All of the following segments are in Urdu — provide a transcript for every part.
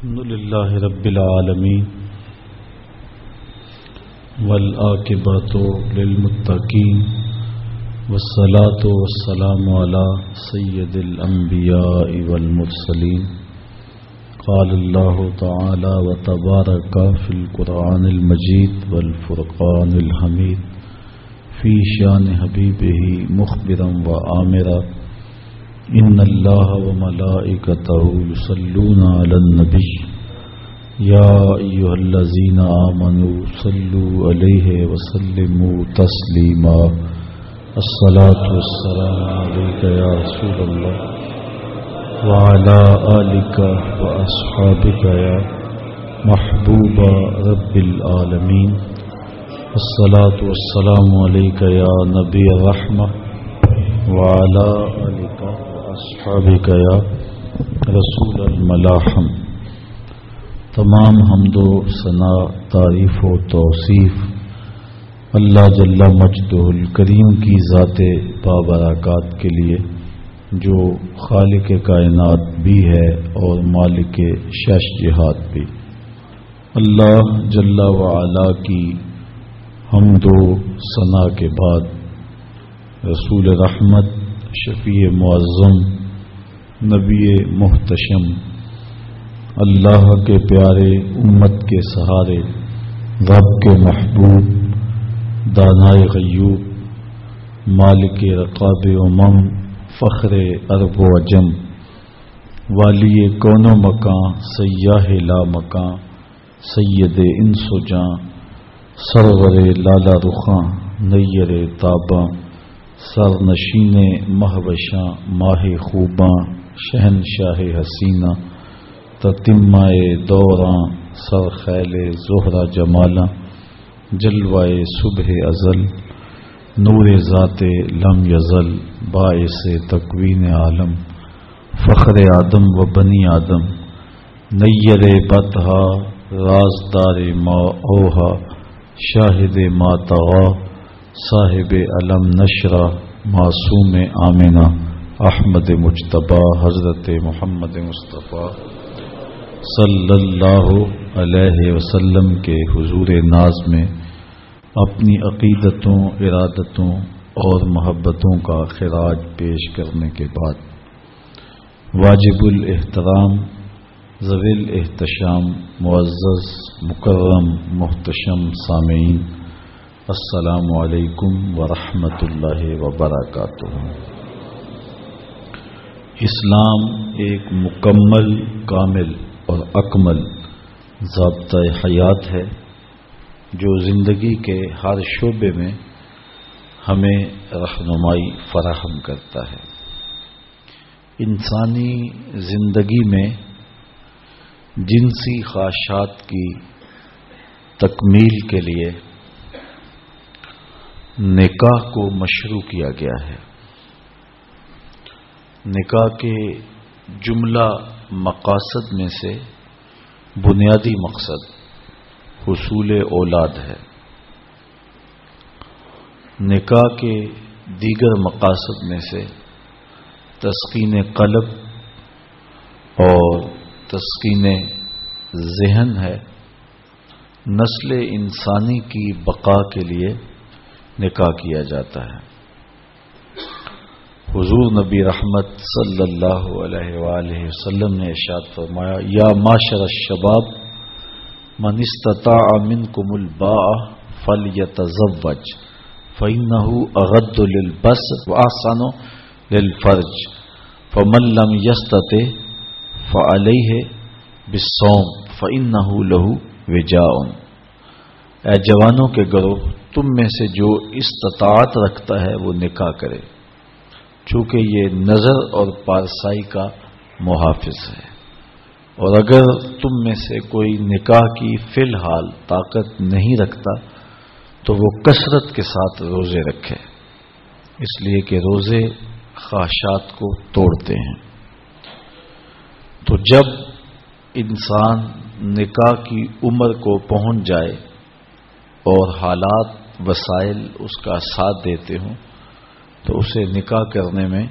الحمد لله رب العالمين والآكبات للمتقين والصلاة والسلام على سيد الأنبياء والمرسلين قال الله تعالى وتبارك في القرآن المجيد والفرقان الحميد في شان حبيبه مخبرا وآمرا ان اللہ و ملائکتہ یصلون علی النبی یا ایها الذین آمنوا صلوا علیہ وسلموا تسلیما الصلاة والسلام علیکہ یا رسول اللہ وعلى آلك وأصحابك يا محبوب رب العالمين. الصلاة والسلام عليك يا نبي الرحمة. وعلى آلك یا رسول الملاحم. تمام حمد و ثناء تعریف و توصیف. اللہ جل مجد الکریم کی ذات بابرکات کے لیے، جو خالق کائنات بھی ہے اور مالک شش جہاد بھی. اللہ جل و کی حمد و ثناء کے بعد رسول رحمت شفیع معظم، نبی محتشم، اللہ کے پیارے امت کے سہارے، رب کے محبوب، دانائے غیوب، مالک رقاب امم، فخر ارب و اجم والی کون و مکان سیاہ لا مکان، سید انس و جاں سرور لالا رخاں نیر تاباں سر نشین مہوشاں، ماہ خوباں شہن شاہ حسینہ تتمائے دوراں سر خیل زہرا جمالا جلوائے صبح ازل، نور ذات لم یزل، باعث تکوین عالم، فخر آدم و بنی آدم نیر بتہا رازدار ما اوہا، شاہد ما تغا صاحب علم نشرہ معصوم آمینہ احمد مجتبہ حضرت محمد مصطفیٰ صلی اللہ علیہ وسلم کے حضور ناز میں اپنی عقیدتوں، ارادتوں اور محبتوں کا خراج پیش کرنے کے بعد واجب الاحترام زویل احتشام معزز، مکرم، محتشم، سامعین السلام علیکم ورحمۃ اللہ وبرکاتہ۔ اسلام ایک مکمل، کامل اور اکمل ضابطۂ حیات ہے جو زندگی کے ہر شعبے میں ہمیں رہنمائی فراہم کرتا ہے۔ انسانی زندگی میں جنسی خواہشات کی تکمیل کے لیے نکاح کو مشروع کیا گیا ہے۔ نکاح کے جملہ مقاصد میں سے بنیادی مقصد حصول اولاد ہے۔ نکاح کے دیگر مقاصد میں سے تسکین قلب اور تسکین ذہن ہے۔ نسل انسانی کی بقا کے لیے نکاح کیا جاتا ہے۔ حضور نبی رحمت صلی اللہ علیہ وآلہ وسلم نے ارشاد فرمایا، یا معاشر الشباب، من استطاع منکم الباء فلیتزوج فإنه اغد للبس واحسن للفرج، فمن لم يستطع فعليه بالصوم فإنه له وجاء۔ اے جوانوں کے گروہ تم میں سے جو استطاعت رکھتا ہے وہ نکاح کرے۔ چونکہ یہ نظر اور پارسائی کا محافظ ہے۔ اور اگر تم میں سے کوئی نکاح کی فی الحال طاقت نہیں رکھتا، تو وہ کثرت کے ساتھ روزے رکھے۔ اس لیے کہ روزے خواہشات کو توڑتے ہیں۔ تو جب انسان نکاح کی عمر کو پہنچ جائے اور حالات وسائل اس کا ساتھ دیتے ہوں تو اسے نکاح کرنے میں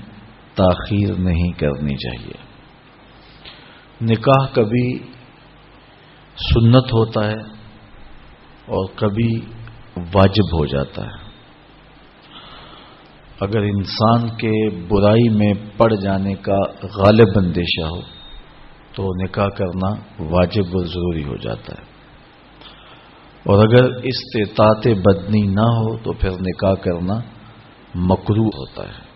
تاخیر نہیں کرنی چاہیے۔ نکاح کبھی سنت ہوتا ہے اور کبھی واجب ہو جاتا ہے۔ اگر انسان کے برائی میں پڑ جانے کا غالب اندیشہ ہو تو نکاح کرنا واجب و ضروری ہو جاتا ہے۔ اور اگر استطاعت بدنی نہ ہو تو پھر نکاح کرنا مکرو ہوتا ہے۔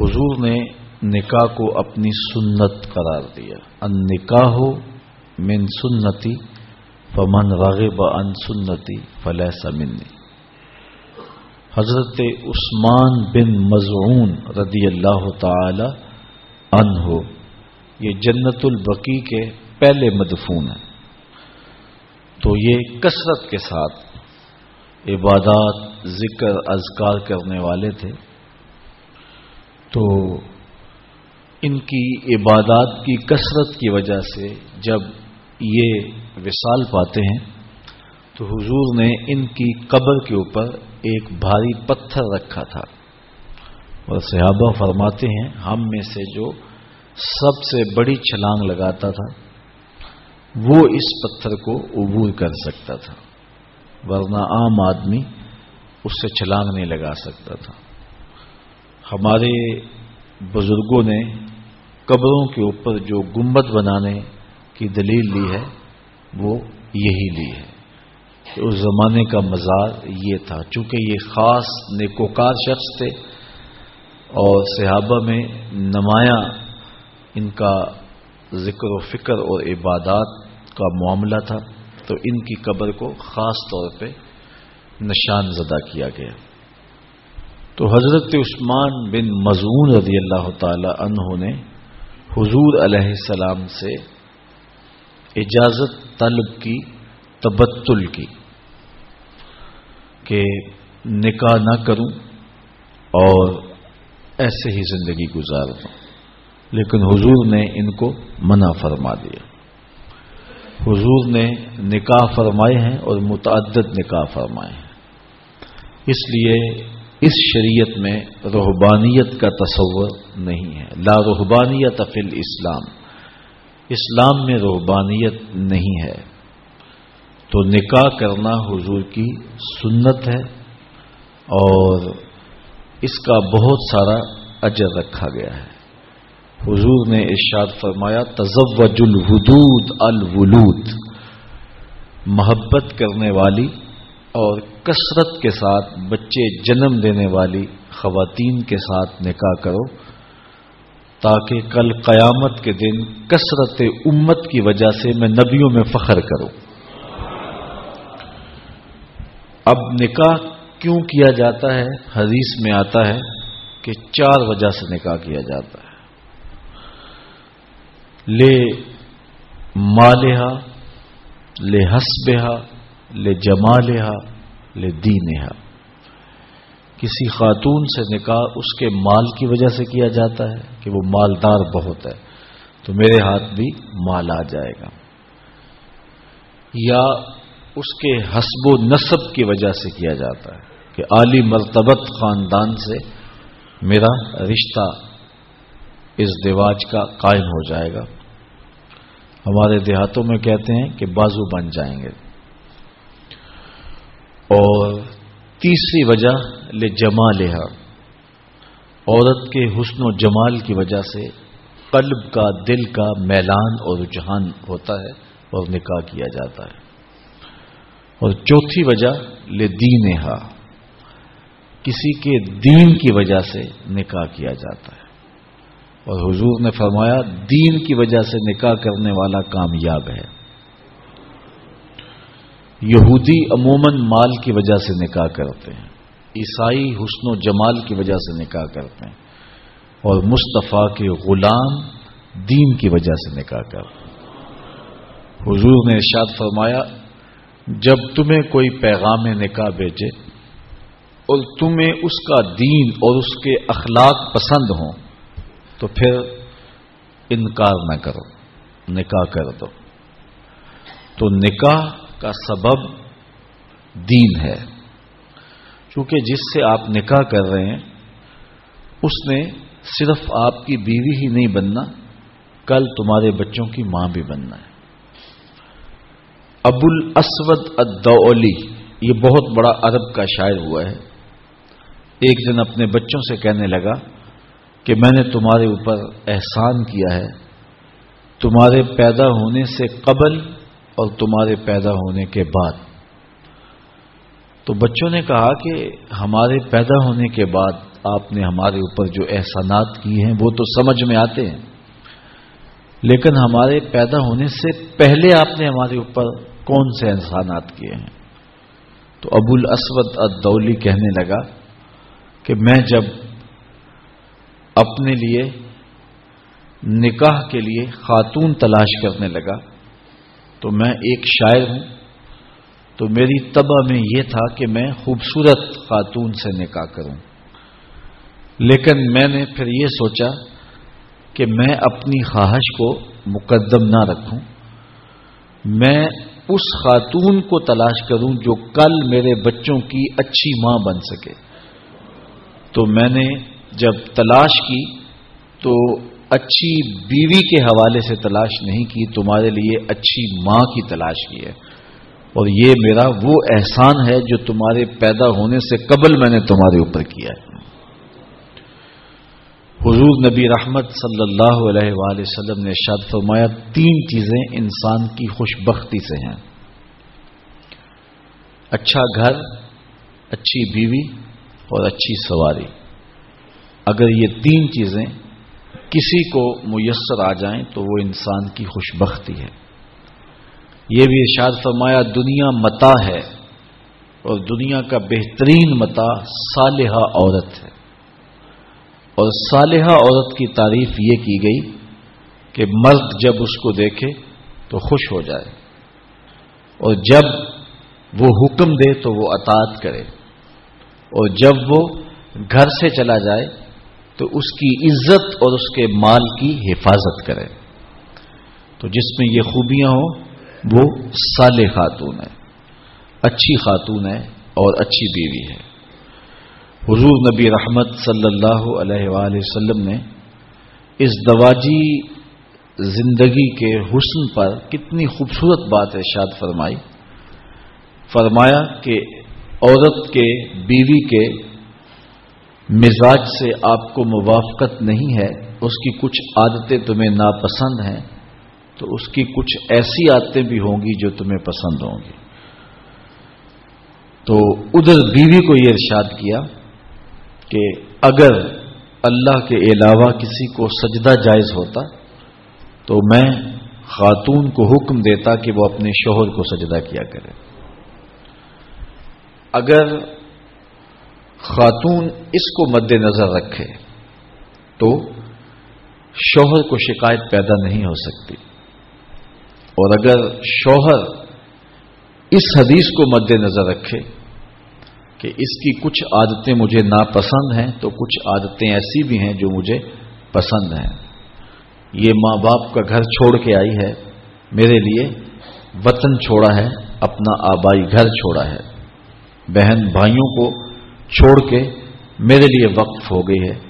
حضور نے نکاح کو اپنی سنت قرار دیا۔ ان نکاح ہو من سنتی فمن راغب ان سنتی فلیس منی۔ حضرت عثمان بن مضعون رضی اللہ تعالی عنہ، یہ جنت البقی کے پہلے مدفون ہیں۔ تو یہ کثرت کے ساتھ عبادات، ذکر، اذکار کرنے والے تھے۔ تو ان کی عبادات کی کثرت کی وجہ سے جب یہ وصال پاتے ہیں، تو حضور نے ان کی قبر کے اوپر ایک بھاری پتھر رکھا تھا۔ اور صحابہ فرماتے ہیں، ہم میں سے جو سب سے بڑی چھلانگ لگاتا تھا وہ اس پتھر کو عبور کر سکتا تھا، ورنہ عام آدمی اس سے چھلانگ نہیں لگا سکتا تھا۔ ہمارے بزرگوں نے قبروں کے اوپر جو گمبد بنانے کی دلیل لی ہے، وہ یہی لی ہے۔ کہ اس زمانے کا مزار یہ تھا، چونکہ یہ خاص نیکوکار شخص تھے اور صحابہ میں نمایاں ان کا ذکر و فکر اور عبادات کا معاملہ تھا تو ان کی قبر کو خاص طور پہ نشان زدہ کیا گیا۔ تو حضرت عثمان بن مضمون رضی اللہ تعالی عنہ نے حضور علیہ السلام سے اجازت طلب کی، تبتل کی کہ نکاح نہ کروں اور ایسے ہی زندگی گزار دوں لیکن حضور نے ان کو منع فرما دیا۔ حضور نے نکاح فرمائے ہیں اور متعدد نکاح فرمائے ہیں۔ اس لیے اس شریعت میں روحبانیت کا تصور نہیں ہے۔ لا روحبانیت فل اسلام اسلام میں روحبانیت نہیں ہے۔ تو نکاح کرنا حضور کی سنت ہے اور اس کا بہت سارا اجر رکھا گیا ہے۔ حضور نے ارشاد فرمایا، تزوج الحدود الولود، محبت کرنے والی اور کثرت کے ساتھ بچے جنم دینے والی خواتین کے ساتھ نکاح کرو، تاکہ کل قیامت کے دن کثرت امت کی وجہ سے میں نبیوں میں فخر کروں۔ اب نکاح کیوں کیا جاتا ہے؟ حدیث میں آتا ہے کہ چار وجہ سے نکاح کیا جاتا ہے۔ لے مالحا، لے ہسبہ لے جمالحا، لے دینہا کسی خاتون سے نکاح اس کے مال کی وجہ سے کیا جاتا ہے کہ وہ مالدار بہت ہے، تو میرے ہاتھ بھی مال آ جائے گا۔ یا اس کے حسب و نصب کی وجہ سے کیا جاتا ہے کہ عالی مرتبت خاندان سے میرا رشتہ اس دیواج کا قائم ہو جائے گا۔ ہمارے دیہاتوں میں کہتے ہیں کہ بازو بن جائیں گے۔ اور تیسری وجہ لے جما عورت کے حسن و جمال کی وجہ سے قلب کا، دل کا میلان اور رجحان ہوتا ہے اور نکاح کیا جاتا ہے۔ اور چوتھی وجہ لے دین کسی کے دین کی وجہ سے نکاح کیا جاتا ہے۔ اور حضور نے فرمایا، دین کی وجہ سے نکاح کرنے والا کامیاب ہے۔ یہودی عموماً مال کی وجہ سے نکاح کرتے ہیں، عیسائی حسن و جمال کی وجہ سے نکاح کرتے ہیں، اور مصطفیٰ کے غلام دین کی وجہ سے نکاح کرتے ہیں۔ حضور نے ارشاد فرمایا، جب تمہیں کوئی پیغام نکاح بھیجے اور تمہیں اس کا دین اور اس کے اخلاق پسند ہوں تو پھر انکار نہ کرو، نکاح کر دو۔ تو نکاح کا سبب دین ہے۔ چونکہ جس سے آپ نکاح کر رہے ہیں، اس نے صرف آپ کی بیوی ہی نہیں بننا، کل تمہارے بچوں کی ماں بھی بننا ہے۔ ابو الاسود الدولی، یہ بہت بڑا عرب کا شاعر ہوا ہے۔ ایک دن اپنے بچوں سے کہنے لگا کہ میں نے تمہارے اوپر احسان کیا ہے، تمہارے پیدا ہونے سے قبل اور تمہارے پیدا ہونے کے بعد۔ تو بچوں نے کہا کہ ہمارے پیدا ہونے کے بعد آپ نے ہمارے اوپر جو احسانات کیے ہیں، وہ تو سمجھ میں آتے ہیں۔ لیکن ہمارے پیدا ہونے سے پہلے آپ نے ہمارے اوپر کون سے احسانات کیے ہیں؟ تو ابو الاسود الدولی کہنے لگا کہ میں جب اپنے لیے نکاح کے لیے خاتون تلاش کرنے لگا تو میں ایک شاعر ہوں تو میری تباہ میں یہ تھا کہ میں خوبصورت خاتون سے نکاح کروں۔ لیکن میں نے پھر یہ سوچا کہ میں اپنی خواہش کو مقدم نہ رکھوں۔ میں اس خاتون کو تلاش کروں جو کل میرے بچوں کی اچھی ماں بن سکے۔ تو میں نے جب تلاش کی تو اچھی بیوی کے حوالے سے تلاش نہیں کی، تمہارے لیے اچھی ماں کی تلاش کی ہے۔ اور یہ میرا وہ احسان ہے جو تمہارے پیدا ہونے سے قبل میں نے تمہارے اوپر کیا ہے۔ حضور نبی رحمت صلی اللہ علیہ وآلہ وسلم نے شاد فرمایا، تین چیزیں انسان کی خوش بختی سے ہیں۔ اچھا گھر، اچھی بیوی اور اچھی سواری۔ اگر یہ تین چیزیں کسی کو میسر آ جائیں تو وہ انسان کی خوش بختی ہے۔ یہ بھی ارشاد فرمایا، دنیا متا ہے اور دنیا کا بہترین متا صالحہ عورت ہے۔ اور صالحہ عورت کی تعریف یہ کی گئی کہ مرد جب اس کو دیکھے تو خوش ہو جائے، اور جب وہ حکم دے تو وہ اطاعت کرے، اور جب وہ گھر سے چلا جائے تو اس کی عزت اور اس کے مال کی حفاظت کرے۔ تو جس میں یہ خوبیاں ہوں، وہ صالح خاتون ہے اچھی خاتون ہے اور اچھی بیوی ہے حضور نبی رحمت صلی اللہ علیہ وآلہ وسلم نے اس دواجی زندگی کے حسن پر کتنی خوبصورت بات ارشاد فرمائی۔ فرمایا کہ عورت کے، بیوی کے مزاج سے آپ کو موافقت نہیں ہے، اس کی کچھ عادتیں تمہیں ناپسند ہیں، تو اس کی کچھ ایسی عادتیں بھی ہوں گی جو تمہیں پسند ہوں گی۔ تو ادھر بیوی کو یہ ارشاد کیا کہ اگر اللہ کے علاوہ کسی کو سجدہ جائز ہوتا، تو میں خاتون کو حکم دیتا کہ وہ اپنے شوہر کو سجدہ کیا کرے۔ اگر خاتون اس کو مد نظر رکھے تو شوہر کو شکایت پیدا نہیں ہو سکتی۔ اور اگر شوہر اس حدیث کو مد نظر رکھے کہ اس کی کچھ عادتیں مجھے ناپسند ہیں، تو کچھ عادتیں ایسی بھی ہیں جو مجھے پسند ہیں۔ یہ ماں باپ کا گھر چھوڑ کے آئی ہے، میرے لیے وطن چھوڑا ہے، اپنا آبائی گھر چھوڑا ہے۔ بہن بھائیوں کو چھوڑ کے میرے لیے وقف ہو گئی ہے۔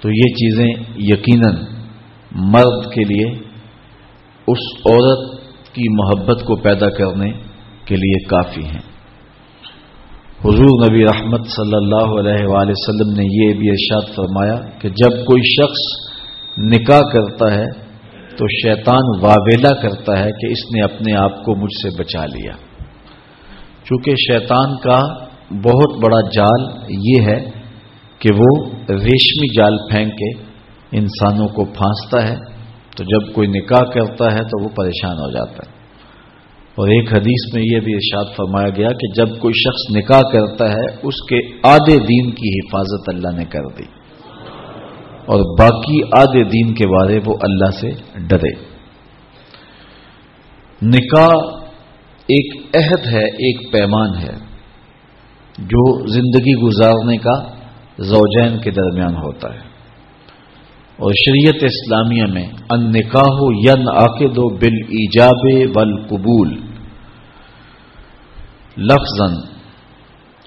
تو یہ چیزیں یقیناً مرد کے لیے، اس عورت کی محبت کو پیدا کرنے کے لیے کافی ہیں۔ حضور نبی رحمت صلی اللہ علیہ وآلہ وسلم نے یہ بھی ارشاد فرمایا کہ جب کوئی شخص نکاح کرتا ہے تو شیطان واویلا کرتا ہے کہ اس نے اپنے آپ کو مجھ سے بچا لیا۔ چونکہ شیطان کا بہت بڑا جال یہ ہے کہ وہ ریشمی جال پھینک کے انسانوں کو پھانستا ہے، تو جب کوئی نکاح کرتا ہے تو وہ پریشان ہو جاتا ہے۔ اور ایک حدیث میں یہ بھی ارشاد فرمایا گیا کہ جب کوئی شخص نکاح کرتا ہے، اس کے آدھے دین کی حفاظت اللہ نے کر دی۔ اور باقی آدھے دین کے بارے وہ اللہ سے ڈرے۔ نکاح ایک عہد ہے، ایک پیمان ہے۔ جو زندگی گزارنے کا زوجین کے درمیان ہوتا ہے۔ اور شریعت اسلامیہ میں ان نکاح ین عقد و بال ایجاب ول قبول لفظ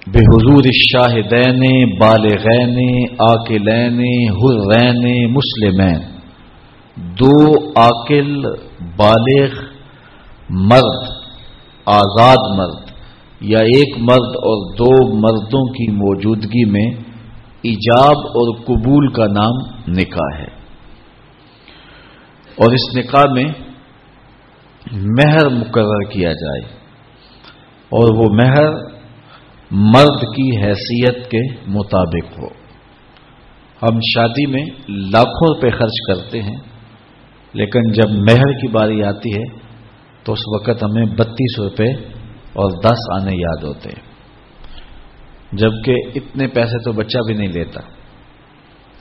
بے حضور شاہدین بالغین آکلین حرین، مسلمین۔ دو آکل بالغ، مرد، آزاد مرد۔ یا ایک مرد اور دو مردوں کی موجودگی میں ایجاب اور قبول کا نام نکاح ہے۔ اور اس نکاح میں مہر مقرر کیا جائے۔ اور وہ مہر مرد کی حیثیت کے مطابق ہو۔ ہم شادی میں لاکھوں روپے خرچ کرتے ہیں، لیکن جب مہر کی باری آتی ہے تو اس وقت ہمیں بتیس روپے اور دس آنے یاد ہوتے ہیں۔ جبکہ اتنے پیسے تو بچہ بھی نہیں لیتا۔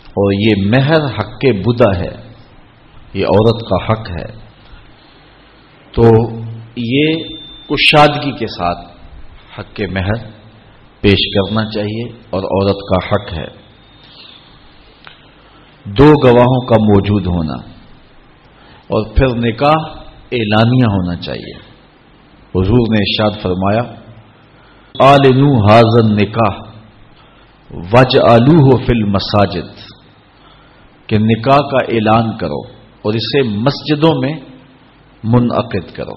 اور یہ مہر حق کے بدا ہے۔ یہ عورت کا حق ہے۔ تو یہ کشادگی کے ساتھ حق کے مہر پیش کرنا چاہیے اور عورت کا حق ہے۔ دو گواہوں کا موجود ہونا۔ اور پھر نکاح اعلانیہ ہونا چاہیے۔ حضور نے ارشاد فرمایا، آلنو حاضن نکاح وج آلو ہو فل مساجد کہ نکاح کا اعلان کرو اور اسے مسجدوں میں منعقد کرو۔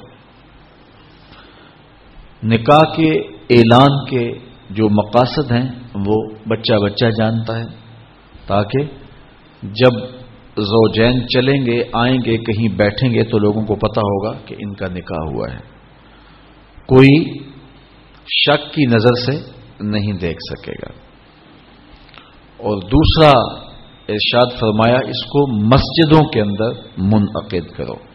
نکاح کے اعلان کے جو مقاصد ہیں، وہ بچہ بچہ جانتا ہے، تاکہ جب زوجین چلیں گے، آئیں گے، کہیں بیٹھیں گے، تو لوگوں کو پتا ہوگا کہ ان کا نکاح ہوا ہے۔ کوئی شک کی نظر سے نہیں دیکھ سکے گا۔ اور دوسرا ارشاد فرمایا، اس کو مسجدوں کے اندر منعقد کرو۔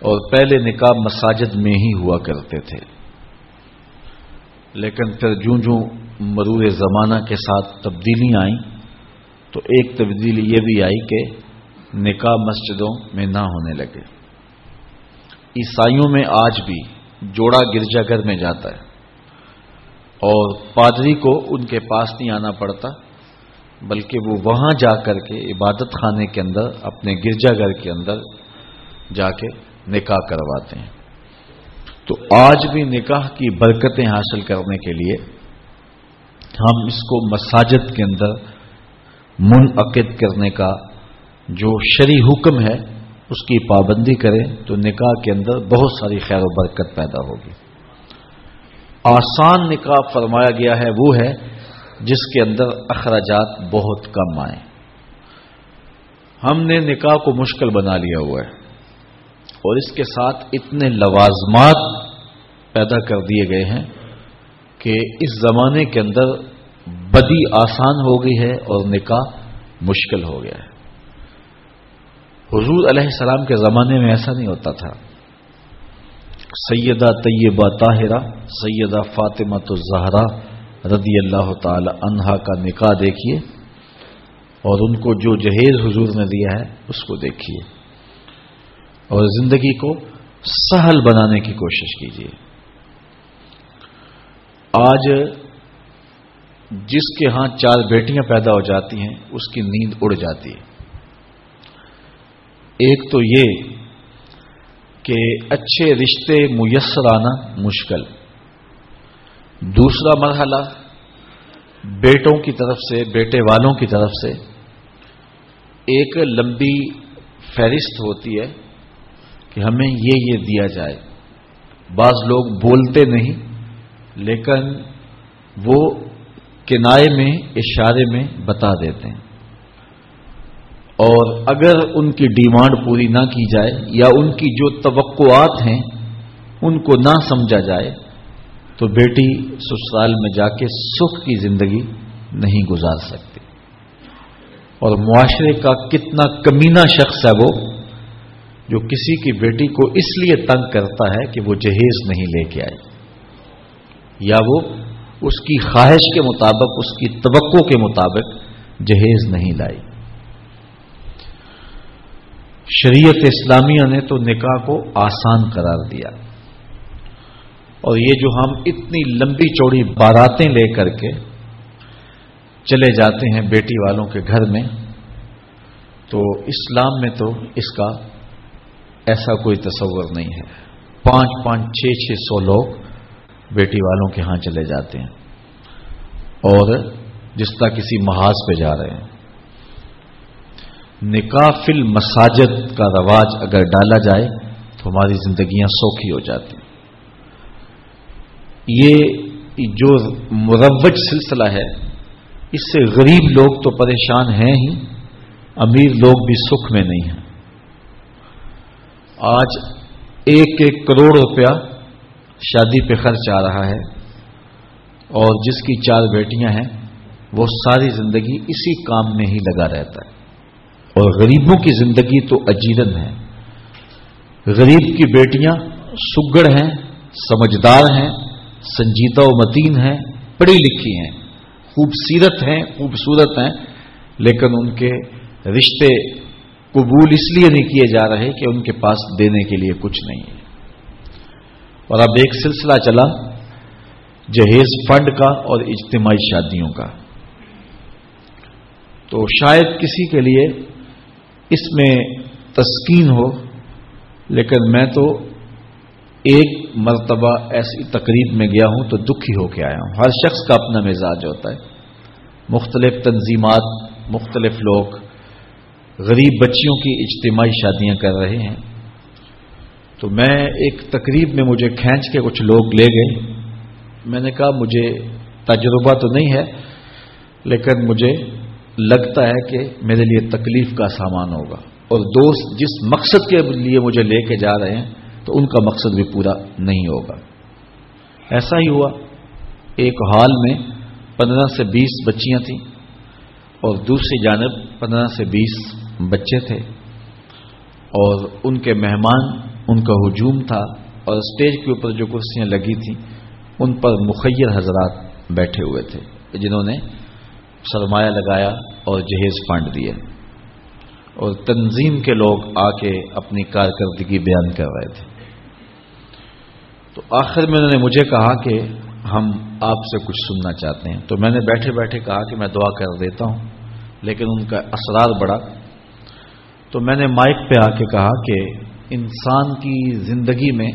اور پہلے نکاح مساجد میں ہی ہوا کرتے تھے۔ لیکن پھر جوں جوں مرور زمانہ کے ساتھ تبدیلی آئیں، تو ایک تبدیلی یہ بھی آئی کہ نکاح مسجدوں میں نہ ہونے لگے۔ عیسائیوں میں آج بھی جوڑا گرجا گھر میں جاتا ہے اور پادری کو ان کے پاس نہیں آنا پڑتا، بلکہ وہ وہاں جا کر کے عبادت خانے کے اندر، اپنے گرجا گھر کے اندر جا کے نکاح کرواتے ہیں۔ تو آج بھی نکاح کی برکتیں حاصل کرنے کے لیے ہم اس کو مساجد کے اندر منعقد کرنے کا جو شری حکم ہے اس کی پابندی کریں تو نکاح کے اندر بہت ساری خیر و برکت پیدا ہوگی۔ آسان نکاح فرمایا گیا ہے وہ ہے جس کے اندر اخراجات بہت کم آئیں۔ ہم نے نکاح کو مشکل بنا لیا ہوا ہے اور اس کے ساتھ اتنے لوازمات پیدا کر دیے گئے ہیں کہ اس زمانے کے اندر بدی آسان ہو گئی ہے اور نکاح مشکل ہو گیا ہے۔ حضور علیہ السلام کے زمانے میں ایسا نہیں ہوتا تھا۔ سیدہ طیبہ طاہرہ، سیدہ فاطمہ تو زہرا رضی اللہ تعالی عنہا کا نکاح دیکھیے اور ان کو جو جہیز حضور نے دیا ہے اس کو دیکھیے۔ اور زندگی کو سہل بنانے کی کوشش کیجیے۔ آج جس کے ہاں چار بیٹیاں پیدا ہو جاتی ہیں، اس کی نیند اڑ جاتی ہے۔ ایک تو یہ کہ اچھے رشتے میسر آنا مشکل۔ دوسرا مرحلہ، بیٹوں کی طرف سے، بیٹے والوں کی طرف سے ایک لمبی فہرست ہوتی ہے کہ ہمیں یہ یہ دیا جائے۔ بعض لوگ بولتے نہیں، لیکن وہ کنائے میں، اشارے میں بتا دیتے ہیں۔ اور اگر ان کی ڈیمانڈ پوری نہ کی جائے یا ان کی جو توقعات ہیں ان کو نہ سمجھا جائے، تو بیٹی سسرال میں جا کے سکھ کی زندگی نہیں گزار سکتی۔ اور معاشرے کا کتنا کمینہ شخص ہے وہ، جو کسی کی بیٹی کو اس لیے تنگ کرتا ہے کہ وہ جہیز نہیں لے کے آئے۔ یا وہ اس کی خواہش کے مطابق، اس کی توقع کے مطابق جہیز نہیں لائی شریعت اسلامیہ نے تو نکاح کو آسان قرار دیا۔ اور یہ جو ہم اتنی لمبی چوڑی باراتیں لے کر کے چلے جاتے ہیں بیٹی والوں کے گھر میں، تو اسلام میں تو اس کا ایسا کوئی تصور نہیں ہے۔ پانچ پانچ چھ چھ سو لوگ بیٹی والوں کے ہاں چلے جاتے ہیں اور جس طرح کسی محاذ پہ جا رہے ہیں۔ نکافل مساجد کا رواج اگر ڈالا جائے تو ہماری زندگیاں سوکھی ہو جاتی ہیں۔ یہ جو مروج سلسلہ ہے، اس سے غریب لوگ تو پریشان ہیں ہی، امیر لوگ بھی سکھ میں نہیں ہیں۔ آج ایک ایک کروڑ روپیہ شادی پہ خرچ آ رہا ہے اور جس کی چار بیٹیاں ہیں، وہ ساری زندگی اسی کام میں ہی لگا رہتا ہے۔ اور غریبوں کی زندگی تو اجیرن ہے غریب کی بیٹیاں سگڑ ہیں، سمجھدار ہیں، سنجیدہ و متین ہیں، پڑھی لکھی ہیں۔ خوبصورت ہیں خوبصورت ہیں، لیکن ان کے رشتے قبول اس لیے نہیں کیے جا رہے کہ ان کے پاس دینے کے لیے کچھ نہیں ہے۔ اور اب ایک سلسلہ چلا جہیز فنڈ کا اور اجتماعی شادیوں کا۔ تو شاید کسی کے لیے اس میں تسکین ہو، لیکن میں تو ایک مرتبہ ایسی تقریب میں گیا ہوں تو دکھی ہو کے آیا ہوں۔ ہر شخص کا اپنا مزاج ہوتا ہے۔ مختلف تنظیمات، مختلف لوگ، غریب بچیوں کی اجتماعی شادیاں کر رہے ہیں۔ تو میں ایک تقریب میں مجھے کھینچ کے کچھ لوگ لے گئے۔ میں نے کہا، مجھے تجربہ تو نہیں ہے، لیکن مجھے لگتا ہے کہ میرے لیے تکلیف کا سامان ہوگا اور دوست جس مقصد کے لیے مجھے لے کے جا رہے ہیں، تو ان کا مقصد بھی پورا نہیں ہوگا۔ ایسا ہی ہوا۔ ایک ہال میں پندرہ سے بیس بچیاں تھیں اور دوسری جانب پندرہ سے بیس بچے تھے۔ اور ان کے مہمان، ان کا ہجوم تھا اور اسٹیج کے اوپر جو کرسیاں لگی تھیں، ان پر مخیر حضرات بیٹھے ہوئے تھے، جنہوں نے سرمایہ لگایا اور جہیز فنڈ دیا اور تنظیم کے لوگ آ کے اپنی کارکردگی بیان کر رہے تھے۔ تو آخر میں انہوں نے مجھے کہا کہ ہم آپ سے کچھ سننا چاہتے ہیں۔ تو میں نے بیٹھے بیٹھے کہا کہ میں دعا کر دیتا ہوں، لیکن ان کا اسرار بڑا۔ تو میں نے مائک پہ آ کے کہا کہ انسان کی زندگی میں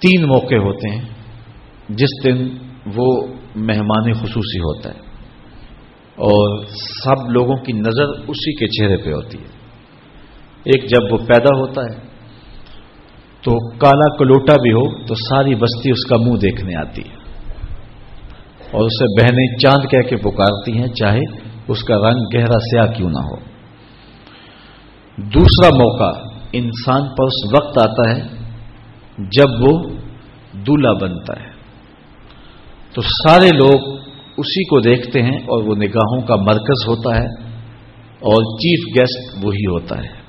تین موقع ہوتے ہیں، جس دن وہ مہمان خصوصی ہوتا ہے اور سب لوگوں کی نظر اسی کے چہرے پہ ہوتی ہے۔ ایک جب وہ پیدا ہوتا ہے تو کالا کلوٹا بھی ہو تو ساری بستی اس کا منہ دیکھنے آتی ہے اور اسے بہنیں چاند کہہ کے پکارتی ہیں، چاہے اس کا رنگ گہرا سیاہ کیوں نہ ہو۔ دوسرا موقع، انسان پر اس وقت آتا ہے جب وہ دلہا بنتا ہے۔ تو سارے لوگ اسی کو دیکھتے ہیں اور وہ نگاہوں کا مرکز ہوتا ہے اور چیف گیسٹ وہی ہوتا ہے۔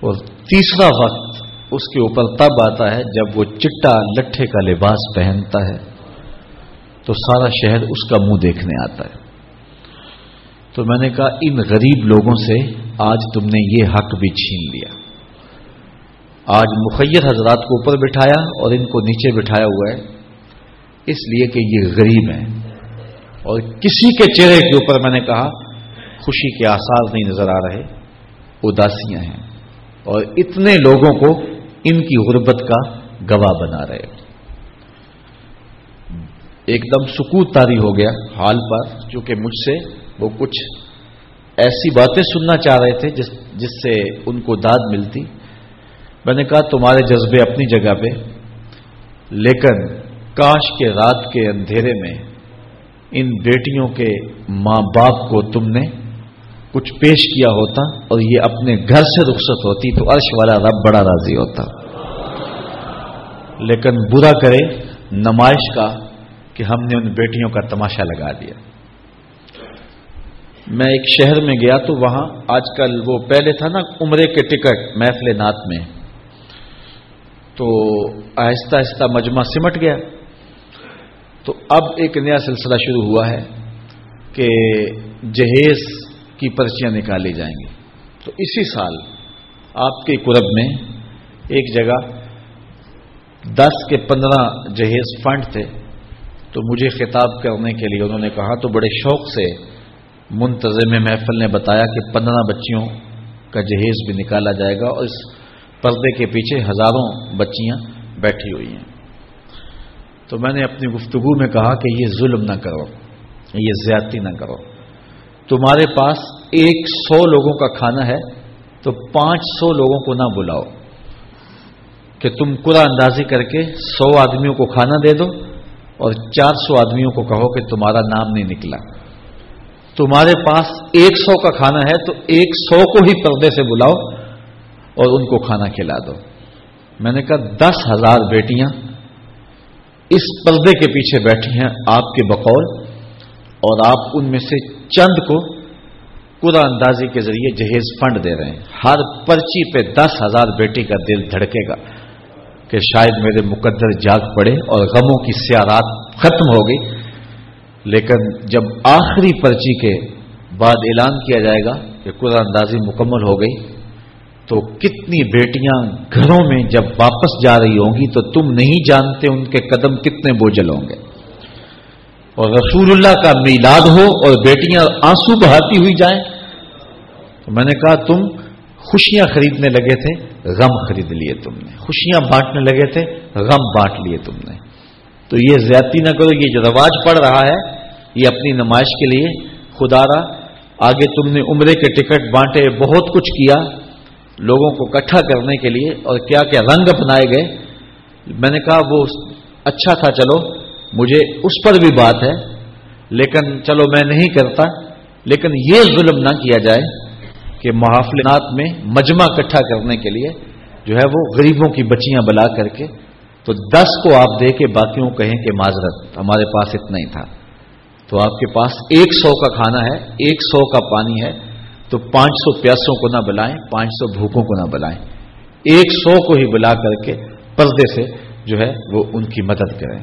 اور تیسرا وقت اس کے اوپر تب آتا ہے جب وہ چٹا لٹھے کا لباس پہنتا ہے۔ تو سارا شہر اس کا منہ دیکھنے آتا ہے۔ تو میں نے کہا، ان غریب لوگوں سے آج تم نے یہ حق بھی چھین لیا۔ آج مخیر حضرات کو اوپر بٹھایا اور ان کو نیچے بٹھایا ہوا ہے۔ اس لیے کہ یہ غریب ہیں۔ اور کسی کے چہرے کے اوپر میں نے کہا، خوشی کے آثار نہیں نظر آ رہے، اداسیاں ہیں۔ اور اتنے لوگوں کو ان کی غربت کا گواہ بنا رہے۔ ایک دم سکوت تاری ہو گیا حال پر چونکہ مجھ سے وہ کچھ ایسی باتیں سننا چاہ رہے تھے جس جس سے ان کو داد ملتی۔ میں نے کہا، تمہارے جذبے اپنی جگہ پہ، لیکن کاش کے رات کے اندھیرے میں ان بیٹیوں کے ماں باپ کو تم نے کچھ پیش کیا ہوتا اور یہ اپنے گھر سے رخصت ہوتی تو عرش والا رب بڑا راضی ہوتا۔ لیکن برا کرے نمائش کا کہ ہم نے ان بیٹیوں کا تماشا لگا دیا۔ میں ایک شہر میں گیا تو وہاں آج کل وہ پہلے تھا نا عمرے کے ٹکٹ محفل نات میں۔ تو آہستہ آہستہ مجمع سمٹ گیا۔ تو اب ایک نیا سلسلہ شروع ہوا ہے کہ جہیز کی پرچیاں نکالی جائیں گی تو اسی سال آپ کے قرب میں ایک جگہ دس کے پندرہ جہیز فنڈ تھے۔ تو مجھے خطاب کرنے کے لیے انہوں نے کہا، تو بڑے شوق سے منتظم محفل نے بتایا کہ پندرہ بچیوں کا جہیز بھی نکالا جائے گا اور اس پردے کے پیچھے ہزاروں بچیاں بیٹھی ہوئی ہیں۔ تو میں نے اپنی گفتگو میں کہا کہ یہ ظلم نہ کرو، یہ زیادتی نہ کرو۔ تمہارے پاس ایک سو لوگوں کا کھانا ہے، تو پانچ سو لوگوں کو نہ بلاؤ کہ تم قرآن اندازی کر کے سو آدمیوں کو کھانا دے دو اور چار سو آدمیوں کو کہو کہ تمہارا نام نہیں نکلا۔ تمہارے پاس ایک سو کا کھانا ہے، تو ایک سو کو ہی پردے سے بلاؤ اور ان کو کھانا کھلا دو۔ میں نے کہا دس ہزار بیٹیاں اس پردے کے پیچھے بیٹھی ہیں آپ کے بقول اور آپ ان میں سے چند کو قرآن اندازی کے ذریعے جہیز فنڈ دے رہے ہیں۔ ہر پرچی پہ دس ہزار بیٹی کا دل دھڑکے گا کہ شاید میرے مقدر جاگ پڑے اور غموں کی سیارات ختم ہو گئی لیکن جب آخری پرچی کے بعد اعلان کیا جائے گا کہ قرآن اندازی مکمل ہو گئی تو کتنی بیٹیاں گھروں میں جب واپس جا رہی ہوں گی تو تم نہیں جانتے ان کے قدم کتنے بوجھل ہوں گے۔ اور رسول اللہ کا میلاد ہو اور بیٹیاں آنسو بہاتی ہوئی جائیں، تو میں نے کہا، تم خوشیاں خریدنے لگے تھے، غم خرید لیے تم نے۔ خوشیاں بانٹنے لگے تھے، غم بانٹ لیے تم نے۔ تو یہ زیادتی نہ کرو، یہ جو رواج پڑ رہا ہے، یہ اپنی نمائش کے لیے، خدا را، آگے تم نے عمرے کے ٹکٹ بانٹے، بہت کچھ کیا۔ لوگوں کو اکٹھا کرنے کے لیے اور کیا کیا رنگ اپنائے گئے، میں نے کہا وہ اچھا تھا، چلو، مجھے اس پر بھی بات ہے، لیکن چلو میں نہیں کرتا، لیکن یہ ظلم نہ کیا جائے کہ محافلات میں مجمع اکٹھا کرنے کے لیے جو ہے وہ غریبوں کی بچیاں بلا کر کے، تو دس کو آپ دے کے باقیوں کہیں کہ معذرت، ہمارے پاس اتنا ہی تھا۔ تو آپ کے پاس ایک سو کا کھانا ہے، ایک سو کا پانی ہے تو پانچ سو پیاسوں کو نہ بلائیں، پانچ سو بھوکوں کو نہ بلائیں۔ ایک سو کو ہی بلا کر کے پردے سے جو ہے وہ ان کی مدد کریں۔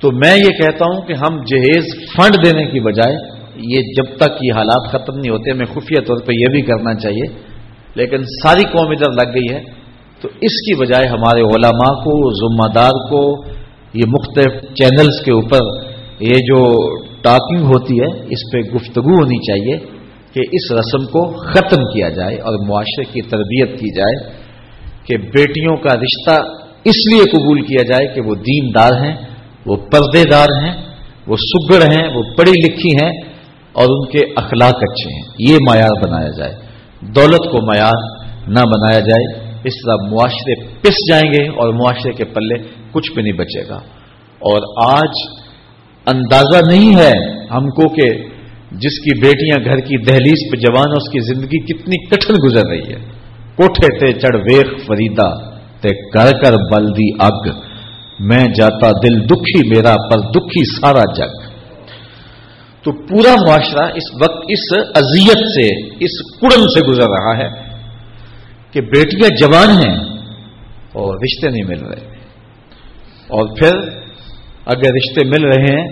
تو میں یہ کہتا ہوں کہ ہم جہیز فنڈ دینے کی بجائے یہ جب تک یہ حالات ختم نہیں ہوتے ہمیں خفیہ طور پہ یہ بھی کرنا چاہیے، لیکن ساری قوم ادھر لگ گئی ہے۔ تو اس کی بجائے ہمارے علماء کو، ذمہ دار کو، یہ مختلف چینلز کے اوپر یہ جو ٹاکنگ ہوتی ہے، اس پہ گفتگو ہونی چاہیے۔ کہ اس رسم کو ختم کیا جائے اور معاشرے کی تربیت کی جائے کہ بیٹیوں کا رشتہ اس لیے قبول کیا جائے کہ وہ دین دار ہیں، وہ پردے دار ہیں، وہ سگڑ ہیں، وہ پڑھی لکھی ہیں اور ان کے اخلاق اچھے ہیں۔ یہ معیار بنایا جائے۔ دولت کو معیار نہ بنایا جائے۔ اس طرح معاشرے پس جائیں گے اور معاشرے کے پلے کچھ بھی نہیں بچے گا۔ اور آج اندازہ نہیں ہے ہم کو کہ جس کی بیٹیاں گھر کی دہلیز پہ جوان اس کی زندگی کتنی کٹن گزر رہی ہے۔ کوٹھے تے چڑھ ویخ فریدا تے کر کر بلدی اگ۔ میں جاتا دل دکھی، میرا پر دکھی سارا جگ۔ تو پورا معاشرہ اس وقت اس اذیت سے، اس کڑن سے گزر رہا ہے کہ بیٹیاں جوان ہیں اور رشتے نہیں مل رہے۔ اور پھر اگر رشتے مل رہے ہیں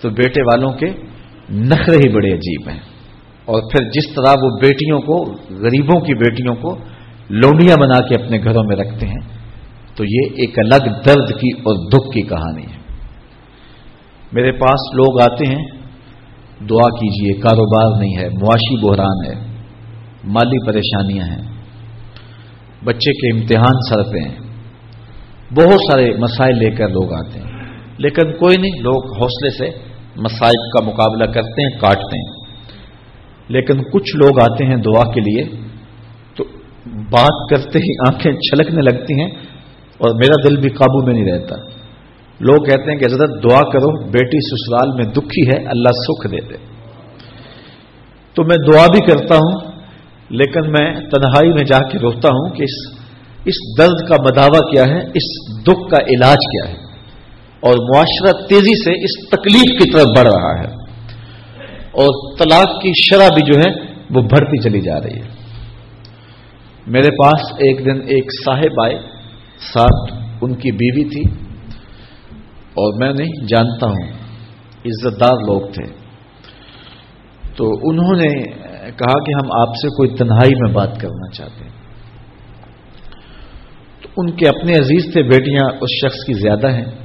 تو بیٹے والوں کے نخرے ہی بڑے عجیب ہیں۔ اور پھر جس طرح وہ بیٹیوں کو، غریبوں کی بیٹیوں کو لونڈیاں بنا کے اپنے گھروں میں رکھتے ہیں، تو یہ ایک الگ درد کی اور دکھ کی کہانی ہے۔ میرے پاس لوگ آتے ہیں، دعا کیجیے، کاروبار نہیں ہے، معاشی بحران ہے، مالی پریشانیاں ہیں۔ بچے کے امتحان سر پہ ہیں۔ بہت سارے مسائل لے کر لوگ آتے ہیں۔ لیکن کوئی نہیں، لوگ حوصلے سے مسائل کا مقابلہ کرتے ہیں، کاٹتے ہیں۔ لیکن کچھ لوگ آتے ہیں دعا کے لیے، تو بات کرتے ہی آنکھیں چھلکنے لگتی ہیں اور میرا دل بھی قابو میں نہیں رہتا۔ لوگ کہتے ہیں کہ حضرت دعا کرو، بیٹی سسرال میں دکھی ہے، اللہ سکھ دے دے۔ تو میں دعا بھی کرتا ہوں، لیکن میں تنہائی میں جا کے روتا ہوں کہ اس اس درد کا بداوا کیا ہے، اس دکھ کا علاج کیا ہے۔ اور معاشرہ تیزی سے اس تکلیف کی طرف بڑھ رہا ہے اور طلاق کی شرح بھی جو ہے وہ بڑھتی چلی جا رہی ہے۔ میرے پاس ایک دن ایک صاحب آئے، ساتھ ان کی بیوی تھی اور میں نہیں جانتا ہوں، عزت دار لوگ تھے۔ تو انہوں نے کہا کہ ہم آپ سے کوئی تنہائی میں بات کرنا چاہتے ہیں۔ تو ان کے اپنے عزیز تھے، بیٹیاں اس شخص کی زیادہ ہیں۔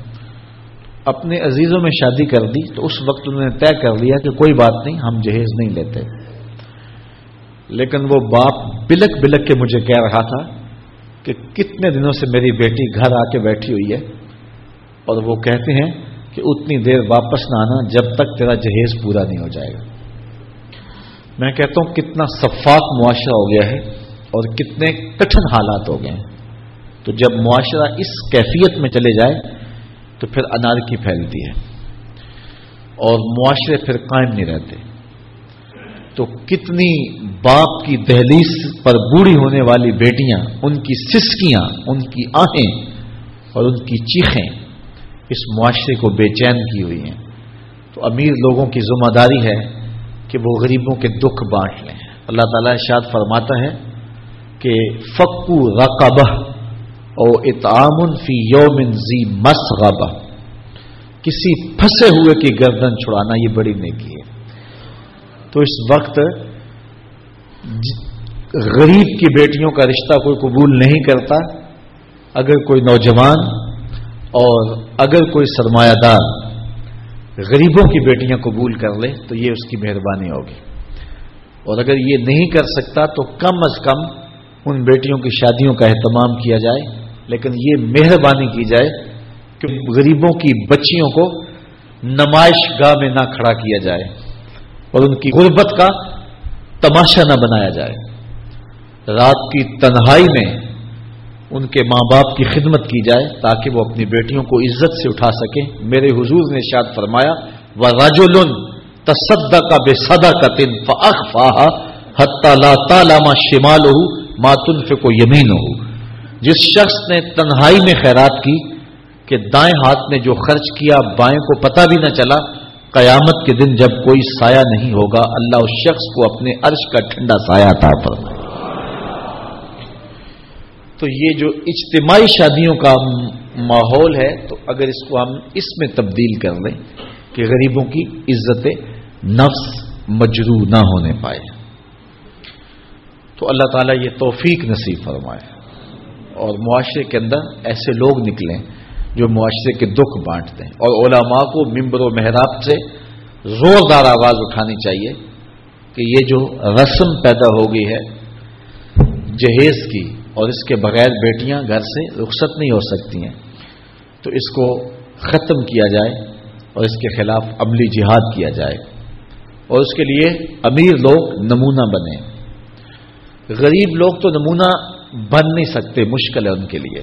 اپنے عزیزوں میں شادی کر دی تو اس وقت انہوں نے طے کر لیا کہ کوئی بات نہیں، ہم جہیز نہیں لیتے۔ لیکن وہ باپ بلک بلک کے مجھے کہہ رہا تھا کہ کتنے دنوں سے میری بیٹی گھر آ کے بیٹھی ہوئی ہے۔ اور وہ کہتے ہیں کہ اتنی دیر واپس نہ آنا جب تک تیرا جہیز پورا نہیں ہو جائے گا۔ میں کہتا ہوں کتنا صفاق معاشرہ ہو گیا ہے اور کتنے کٹھن حالات ہو گئے ہیں۔ تو جب معاشرہ اس کیفیت میں چلے جائے تو پھر انارکی پھیلتی ہے اور معاشرے پھر قائم نہیں رہتے۔ تو کتنی باپ کی دہلیز پر بوڑھی ہونے والی بیٹیاں، ان کی سسکیاں، ان کی آہیں اور ان کی چیخیں اس معاشرے کو بے چین کی ہوئی ہیں۔ تو امیر لوگوں کی ذمہ داری ہے کہ وہ غریبوں کے دکھ بانٹ لیں۔ اللہ تعالیٰ شاد فرماتا ہے کہ فکو رقبہ او اتعامن فی یومن زی مس کسی پھنسے ہوئے کی گردن چھڑانا یہ بڑی نیکی ہے۔ تو اس وقت جی غریب کی بیٹیوں کا رشتہ کوئی قبول نہیں کرتا۔ اگر کوئی نوجوان اور اگر کوئی سرمایہ دار غریبوں کی بیٹیاں قبول کر لے تو یہ اس کی مہربانی ہوگی۔ اور اگر یہ نہیں کر سکتا تو کم از کم ان بیٹیوں کی شادیوں کا اہتمام کیا جائے۔ لیکن یہ مہربانی کی جائے کہ غریبوں کی بچیوں کو نمائش گاہ میں نہ کھڑا کیا جائے اور ان کی غربت کا تماشا نہ بنایا جائے۔ رات کی تنہائی میں ان کے ماں باپ کی خدمت کی جائے تاکہ وہ اپنی بیٹیوں کو عزت سے اٹھا سکیں۔ میرے حضور نے شاد فرمایا وہ راجو لن تصدا کا بے سدا کا تن فاخ فاہا تالاما شمال ہو ماتن کو یمین ہو جس شخص نے تنہائی میں خیرات کی کہ دائیں ہاتھ نے جو خرچ کیا، بائیں کو پتہ بھی نہ چلا، قیامت کے دن جب کوئی سایہ نہیں ہوگا، اللہ اس شخص کو اپنے عرش کا ٹھنڈا سایہ تھا فرمائے۔ تو یہ جو اجتماعی شادیوں کا ماحول ہے، تو اگر اس کو ہم اس میں تبدیل کر لیں کہ غریبوں کی عزت نفس مجرو نہ ہونے پائے۔ تو اللہ تعالیٰ یہ توفیق نصیب فرمائے۔ اور معاشرے کے اندر ایسے لوگ نکلیں جو معاشرے کے دکھ بانٹتے ہیں اور علماء کو ممبر و محراب سے زوردار آواز اٹھانی چاہیے کہ یہ جو رسم پیدا ہو گئی ہے، جہیز کی اور اس کے بغیر بیٹیاں گھر سے رخصت نہیں ہو سکتی ہیں۔ تو اس کو ختم کیا جائے اور اس کے خلاف عملی جہاد کیا جائے۔ اور اس کے لیے امیر لوگ نمونہ بنے غریب لوگ تو نمونہ بن نہیں سکتے، مشکل ہے ان کے لیے۔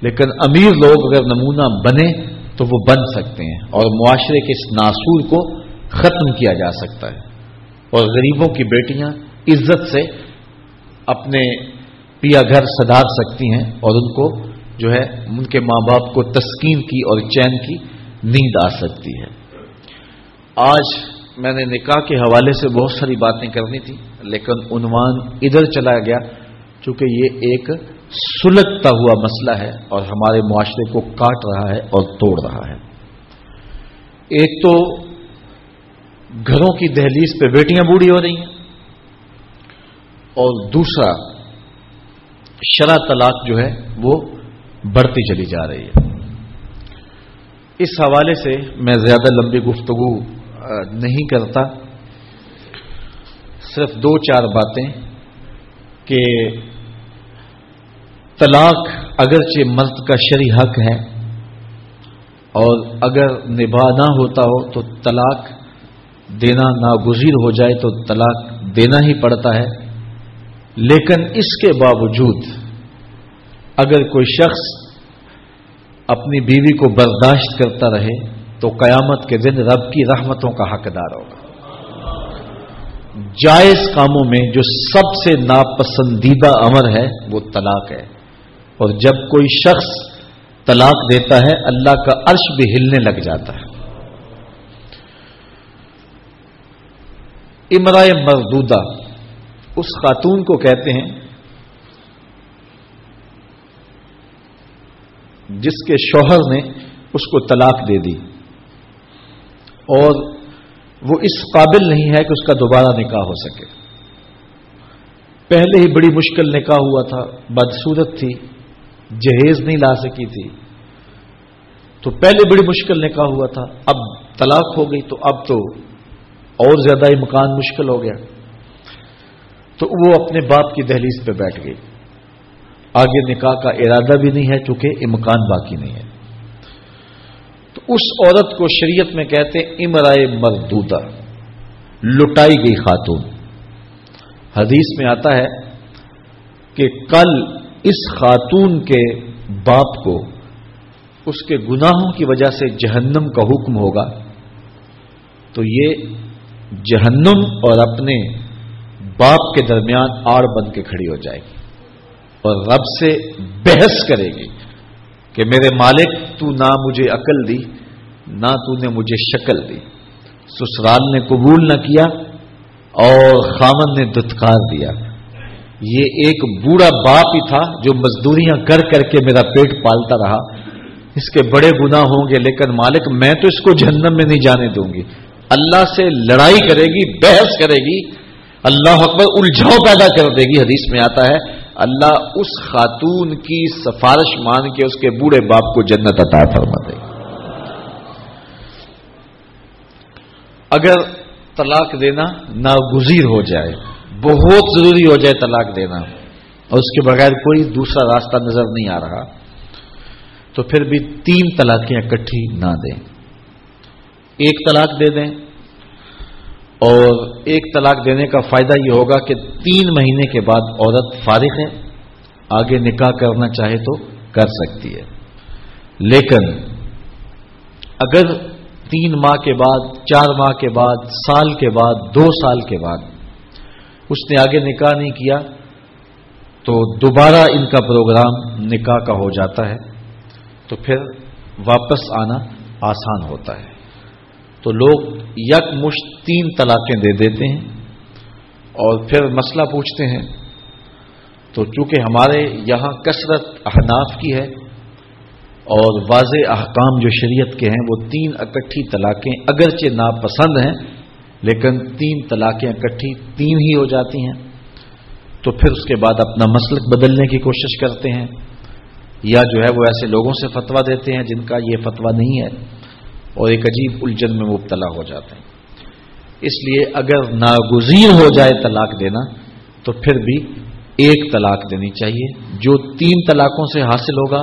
لیکن امیر لوگ اگر نمونہ بنے تو وہ بن سکتے ہیں اور معاشرے کے اس ناسور کو ختم کیا جا سکتا ہے۔ اور غریبوں کی بیٹیاں عزت سے اپنے پیا گھر سدھار سکتی ہیں اور ان کو جو ہے، ان کے ماں باپ کو تسکین کی اور چین کی نیند آ سکتی ہے۔ آج میں نے نکاح کے حوالے سے بہت ساری باتیں کرنی تھی لیکن عنوان ادھر چلا گیا۔ چونکہ یہ ایک سلگتا ہوا مسئلہ ہے اور ہمارے معاشرے کو کاٹ رہا ہے اور توڑ رہا ہے۔ ایک تو گھروں کی دہلیز پہ بیٹیاں بوڑھی ہو رہی ہیں اور دوسرا شرح طلاق جو ہے وہ بڑھتی چلی جا رہی ہے۔ اس حوالے سے میں زیادہ لمبی گفتگو نہیں کرتا۔ صرف دو چار باتیں کہ طلاق اگرچہ مرد کا شرع حق ہے اور اگر نبھا نہ ہوتا ہو تو طلاق دینا ناگزیر ہو جائے تو طلاق دینا ہی پڑتا ہے۔ لیکن اس کے باوجود اگر کوئی شخص اپنی بیوی کو برداشت کرتا رہے تو قیامت کے دن رب کی رحمتوں کا حقدار ہوگا۔ جائز کاموں میں جو سب سے ناپسندیدہ امر ہے، وہ طلاق ہے۔ اور جب کوئی شخص طلاق دیتا ہے، اللہ کا عرش بھی ہلنے لگ جاتا ہے۔ امرائے مردودہ اس خاتون کو کہتے ہیں، جس کے شوہر نے اس کو طلاق دے دی۔ اور وہ اس قابل نہیں ہے کہ اس کا دوبارہ نکاح ہو سکے۔ پہلے ہی بڑی مشکل نکاح ہوا تھا، بدسورت تھی، جہیز نہیں لا سکی تھی۔ تو پہلے بڑی مشکل نے کہا ہوا تھا، اب طلاق ہو گئی تو اب تو اور زیادہ امکان مشکل ہو گیا۔ تو وہ اپنے باپ کی دہلیز پہ بیٹھ گئی۔ آگے نکاح کا ارادہ بھی نہیں ہے، چونکہ امکان باقی نہیں ہے۔ اس عورت کو شریعت میں کہتے امرائے مردودہ لٹائی گئی خاتون۔ حدیث میں آتا ہے کہ کل اس خاتون کے باپ کو اس کے گناہوں کی وجہ سے جہنم کا حکم ہوگا۔ تو یہ جہنم اور اپنے باپ کے درمیان آڑ بن کے کھڑی ہو جائے گی اور رب سے بحث کرے گی کہ میرے مالک تو نہ مجھے عقل دی نہ تو نے مجھے شکل دی۔ سسرال نے قبول نہ کیا اور خامن نے دتکار دیا۔ یہ ایک بوڑھا باپ ہی تھا جو مزدوریاں کر کر کے میرا پیٹ پالتا رہا۔ اس کے بڑے گنا ہوں گے، لیکن مالک، میں تو اس کو جہنم میں نہیں جانے دوں گی۔ اللہ سے لڑائی کرے گی، بحث کرے گی۔ اللہ اکبر الجھاؤ پیدا کر دے گی۔ حدیث میں آتا ہے، اللہ اس خاتون کی سفارش مان کے اس کے بوڑھے باپ کو جنت عطا فرما دے گی اگر طلاق دینا ناگزیر ہو جائے، بہت ضروری ہو جائے طلاق دینا، اور اس کے بغیر کوئی دوسرا راستہ نظر نہیں آ رہا، تو پھر بھی تین طلاقیں اکٹھی نہ دیں۔ ایک طلاق دے دیں، اور ایک طلاق دینے کا فائدہ یہ ہوگا کہ تین مہینے کے بعد عورت فارغ ہے، آگے نکاح کرنا چاہے تو کر سکتی ہے۔ لیکن اگر تین ماہ کے بعد، چار ماہ کے بعد، سال کے بعد، دو سال کے بعد۔ اس نے آگے نکاح نہیں کیا، تو دوبارہ ان کا پروگرام نکاح کا ہو جاتا ہے۔ تو پھر واپس آنا آسان ہوتا ہے۔ تو لوگ یک مشت تین طلاقیں دے دیتے ہیں۔ اور پھر مسئلہ پوچھتے ہیں، تو چونکہ ہمارے یہاں کثرت احناف کی ہے اور واضح احکام جو شریعت کے ہیں وہ تین اکٹھی طلاقیں اگرچہ ناپسند ہیں، لیکن تین طلاقیں اکٹھی تین ہی ہو جاتی ہیں۔ تو پھر اس کے بعد اپنا مسلک بدلنے کی کوشش کرتے ہیں۔ یا جو ہے وہ ایسے لوگوں سے فتوا دیتے ہیں جن کا یہ فتوا نہیں ہے اور ایک عجیب الجھن میں مبتلا ہو جاتے ہیں۔ اس لیے اگر ناگزیر ہو جائے طلاق دینا، تو پھر بھی ایک طلاق دینی چاہیے۔ جو تین طلاقوں سے حاصل ہوگا،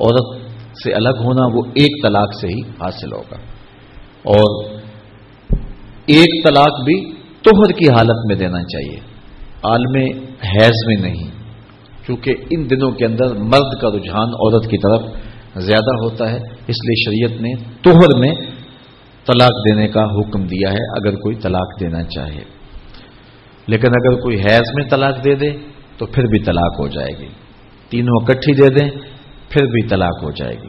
عورت سے الگ ہونا وہ ایک طلاق سے ہی حاصل ہوگا۔ اور ایک طلاق بھی توہر کی حالت میں دینا چاہیے۔ عالم حیض میں نہیں، کیونکہ ان دنوں کے اندر مرد کا رجحان عورت کی طرف زیادہ ہوتا ہے۔ اس لیے شریعت نے توہر میں طلاق دینے کا حکم دیا ہے، اگر کوئی طلاق دینا چاہے۔ لیکن اگر کوئی حیض میں طلاق دے دے، تو پھر بھی طلاق ہو جائے گی۔ تینوں اکٹھی دے دیں پھر بھی طلاق ہو جائے گی۔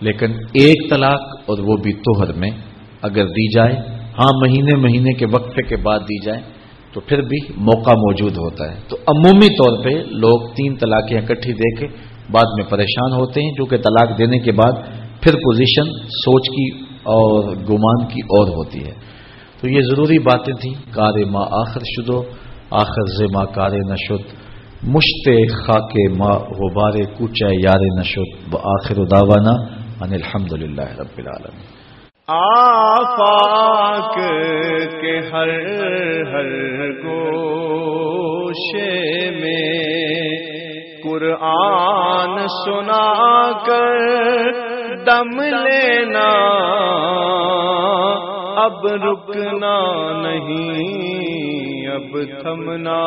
لیکن ایک طلاق اور وہ بھی توہر میں اگر دی جائے ہاں مہینے مہینے کے وقفے کے بعد دی جائے، تو پھر بھی موقع موجود ہوتا ہے۔ تو عمومی طور پہ لوگ تین طلاقیں اکٹھی دے کے بعد میں پریشان ہوتے ہیں، جو کہ طلاق دینے کے بعد پھر پوزیشن سوچ کی اور گمان کی اور ہوتی ہے۔ تو یہ ضروری باتیں تھیں۔ کار ماں آخر شدو، آخر زما کار نشد۔ مشت خاک ما غبار کوچا یار نشد و آخر داوانا ان الحمد للہ رب العالم آفاق کے ہر ہر گوشے میں قرآن سنا کر دم لینا، اب رکنا نہیں۔ اب تھمنا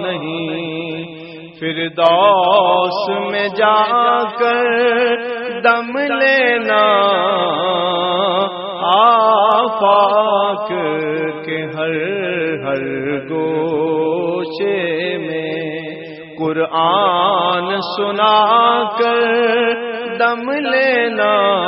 نہیں۔ پھر میں جا کر دم لینا۔ آفاق کے ہر ہر گوشے میں قرآن سنا کر دم لینا۔